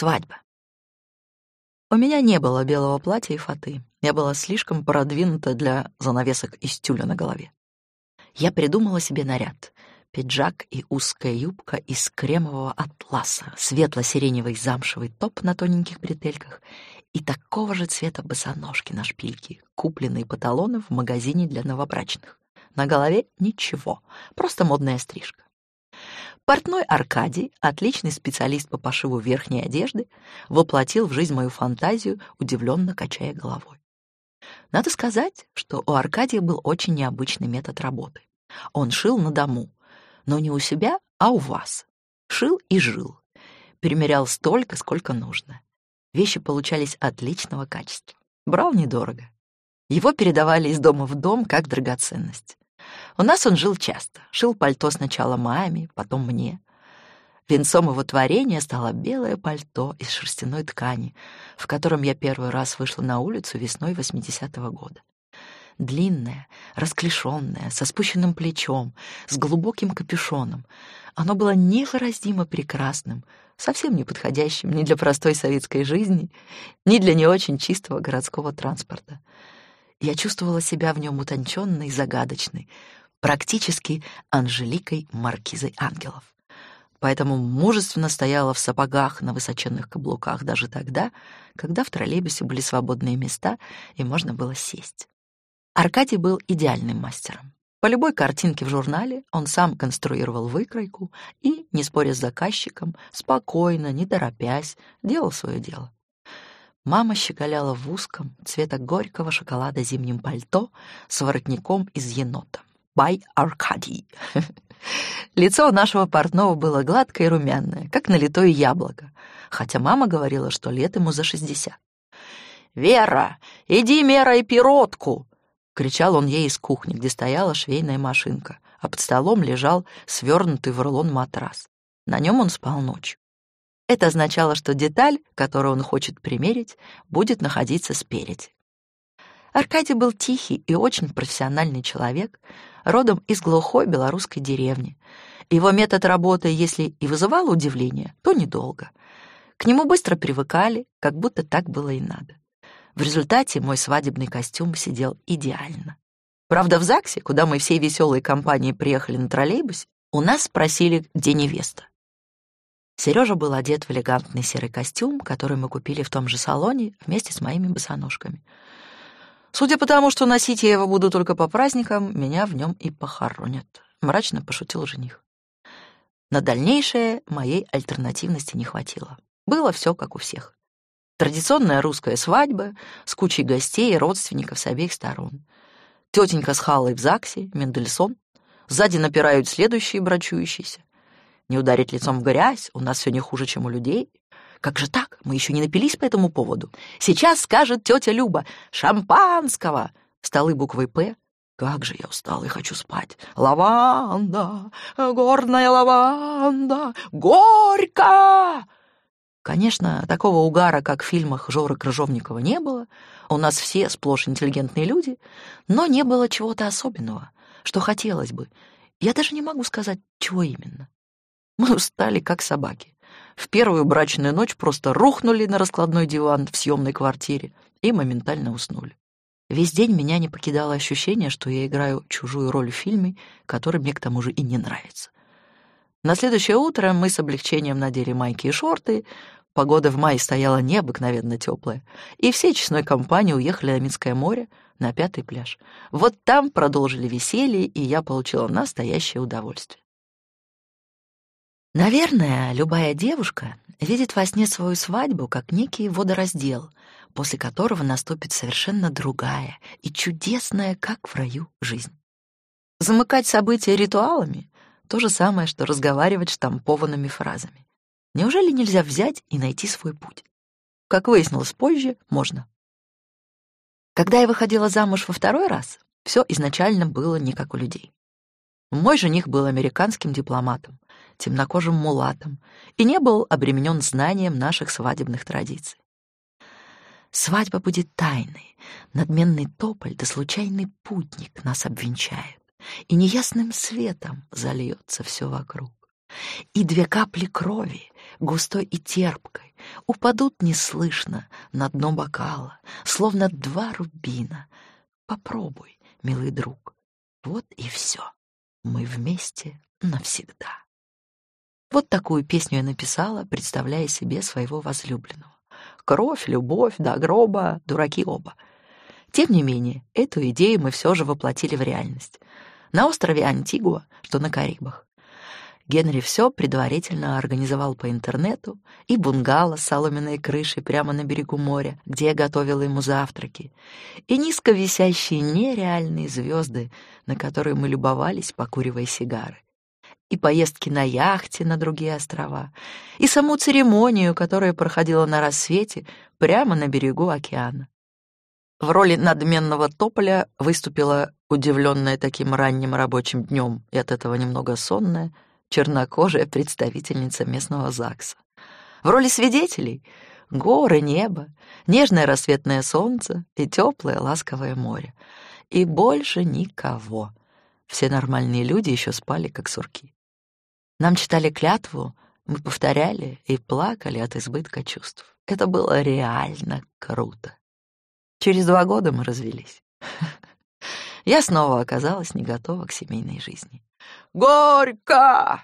Свадьба. У меня не было белого платья и фаты. Я была слишком продвинута для занавесок из тюля на голове. Я придумала себе наряд. Пиджак и узкая юбка из кремового атласа, светло-сиреневый замшевый топ на тоненьких бретельках и такого же цвета босоножки на шпильке, купленные по талону в магазине для новобрачных. На голове ничего, просто модная стрижка. Портной Аркадий, отличный специалист по пошиву верхней одежды, воплотил в жизнь мою фантазию, удивленно качая головой. Надо сказать, что у Аркадия был очень необычный метод работы. Он шил на дому, но не у себя, а у вас. Шил и жил. Примерял столько, сколько нужно. Вещи получались отличного качества. Брал недорого. Его передавали из дома в дом как драгоценность. У нас он жил часто. Шил пальто сначала маме, потом мне. Венцом его творения стало белое пальто из шерстяной ткани, в котором я первый раз вышла на улицу весной 80-го года. Длинное, расклешенное, со спущенным плечом, с глубоким капюшоном. Оно было невыразимо прекрасным, совсем не подходящим ни для простой советской жизни, ни для не очень чистого городского транспорта. Я чувствовала себя в нем утонченной загадочной, практически Анжеликой Маркизой Ангелов. Поэтому мужественно стояла в сапогах на высоченных каблуках даже тогда, когда в троллейбусе были свободные места и можно было сесть. Аркадий был идеальным мастером. По любой картинке в журнале он сам конструировал выкройку и, не споря с заказчиком, спокойно, не торопясь, делал свое дело. Мама щеголяла в узком, цвета горького шоколада зимнем пальто с воротником из енота. By Аркадий. Лицо нашего портного было гладкое и румяное, как налитое яблоко, хотя мама говорила, что лет ему за шестьдесят. «Вера, иди мерай пиротку!» — кричал он ей из кухни, где стояла швейная машинка, а под столом лежал свернутый в рулон матрас. На нем он спал ночью. Это означало, что деталь, которую он хочет примерить, будет находиться спереди. Аркадий был тихий и очень профессиональный человек, родом из глухой белорусской деревни. Его метод работы, если и вызывал удивление, то недолго. К нему быстро привыкали, как будто так было и надо. В результате мой свадебный костюм сидел идеально. Правда, в ЗАГСе, куда мы всей веселой компанией приехали на троллейбусе, у нас спросили, где невеста. Сережа был одет в элегантный серый костюм, который мы купили в том же салоне вместе с моими босоножками. Судя по тому, что носить я его буду только по праздникам, меня в нем и похоронят, мрачно пошутил жених. На дальнейшее моей альтернативности не хватило. Было все как у всех. Традиционная русская свадьба с кучей гостей и родственников с обеих сторон. Тетенька с халой в ЗАГСе, Мендельсон. Сзади напирают следующие брачующиеся. Не ударить лицом в грязь, у нас все не хуже, чем у людей. Как же так? Мы еще не напились по этому поводу. Сейчас скажет тетя Люба «Шампанского!» Столы буквой «П». Как же я устала и хочу спать. Лаванда, горная лаванда, горько! Конечно, такого угара, как в фильмах Жоры Крыжовникова, не было. У нас все сплошь интеллигентные люди, но не было чего-то особенного, что хотелось бы. Я даже не могу сказать, чего именно. Мы устали, как собаки. В первую брачную ночь просто рухнули на раскладной диван в съемной квартире и моментально уснули. Весь день меня не покидало ощущение, что я играю чужую роль в фильме, который мне к тому же и не нравится. На следующее утро мы с облегчением надели майки и шорты, погода в мае стояла необыкновенно теплая, и всей честной компанией уехали на Минское море на пятый пляж. Вот там продолжили веселье, и я получила настоящее удовольствие. Наверное, любая девушка видит во сне свою свадьбу как некий водораздел, после которого наступит совершенно другая и чудесная, как в раю, жизнь. Замыкать события ритуалами — то же самое, что разговаривать штампованными фразами. Неужели нельзя взять и найти свой путь? Как выяснилось позже, можно. Когда я выходила замуж во второй раз, все изначально было не как у людей. Мой жених был американским дипломатом, темнокожим мулатом и не был обременен знанием наших свадебных традиций. Свадьба будет тайной, надменный тополь да случайный путник нас обвенчает, и неясным светом зальется все вокруг. И две капли крови, густой и терпкой, упадут неслышно на дно бокала, словно два рубина. Попробуй, милый друг. Вот и все. Мы вместе навсегда. Вот такую песню я написала, представляя себе своего возлюбленного. Кровь, любовь, до гроба, дураки оба. Тем не менее, эту идею мы все же воплотили в реальность. На острове Антигуа, что на Карибах. Генри все предварительно организовал по интернету, и бунгало с соломенной крышей прямо на берегу моря, где я готовила ему завтраки, и низко висящие нереальные звезды, на которые мы любовались, покуривая сигары, и поездки на яхте на другие острова, и саму церемонию, которая проходила на рассвете прямо на берегу океана. В роли надменного тополя выступила удивленная таким ранним рабочим днем и от этого немного сонная, чернокожая представительница местного ЗАГСа. В роли свидетелей — горы, небо, нежное рассветное солнце и теплое ласковое море. И больше никого. Все нормальные люди еще спали, как сурки. Нам читали клятву, мы повторяли и плакали от избытка чувств. Это было реально круто. Через два года мы развелись. Я снова оказалась не готова к семейной жизни. «Горько!»